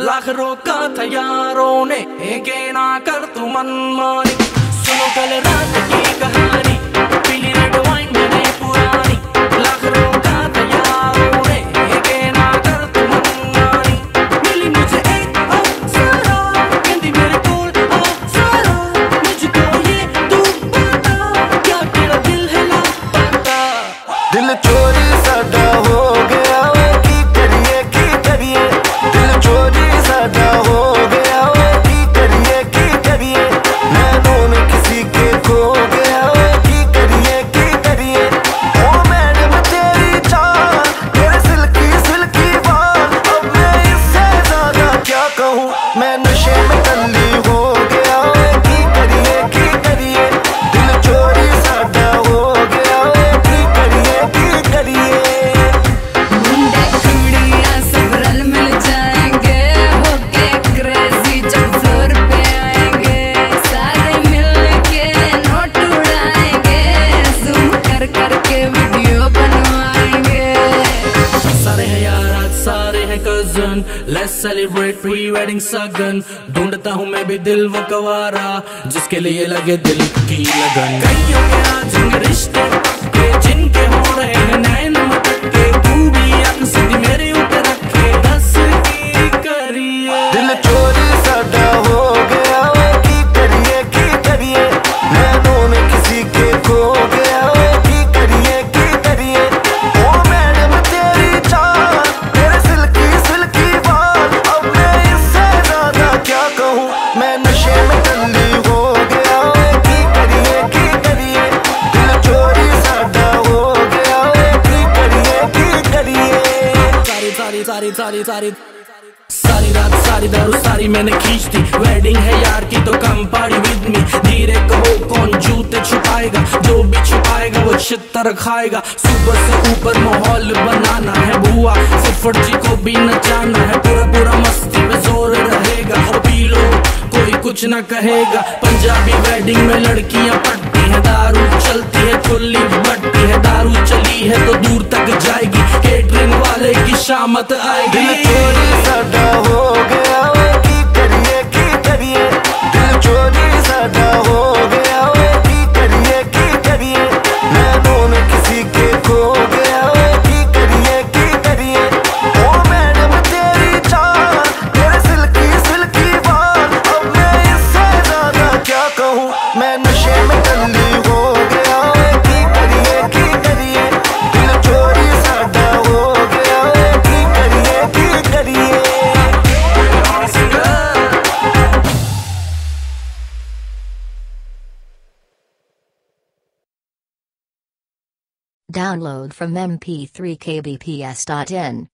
लाख रोका था यारों ने, एक ना कर तू मनमानी। सुनो कल रात की कहानी, पीली रेड वाइन मैंने पुरानी, लाख रोका था यारों ने ना कर तू मनमानी। मिली मुझे एक कहती मेरे कोल अप्सरा, मुझको ये तू बता, क्या तेरा दिल है लापता? दिल क्या कहूँ cousin let's celebrate pre wedding सगन ढूंढता हूँ मैं भी दिल वो कवारा, जिसके लिए लगे दिल की लगन। कईयों के आज रिश्ते जिनके हो रहे हैं सारी सारी सारी सारी रात, सारी दारू, सारी मैंने खींच दी वेडिंग है यार की तो कम पाड़ी विद मी धीरे कहो, कौन जूते छुपाएगा? जो भी छुपाएगा, वो छितर खाएगा। सुपर से ऊपर माहौल बनाना है बुआ। सिफर जी को भी नचाना है, पूरा पूरा मस्ती में ज़ोर रहेगा। और पी लो, कोई कुछ ना कहेगा। पंजाबी वेडिंग में लड़कियाँ पटती है, दारू चलती है खुली बट्टी है, दारू चली है तो दूर तक वाले की शामत आएगी। Download from mp3kbps.in.